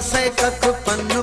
से कख पन्नु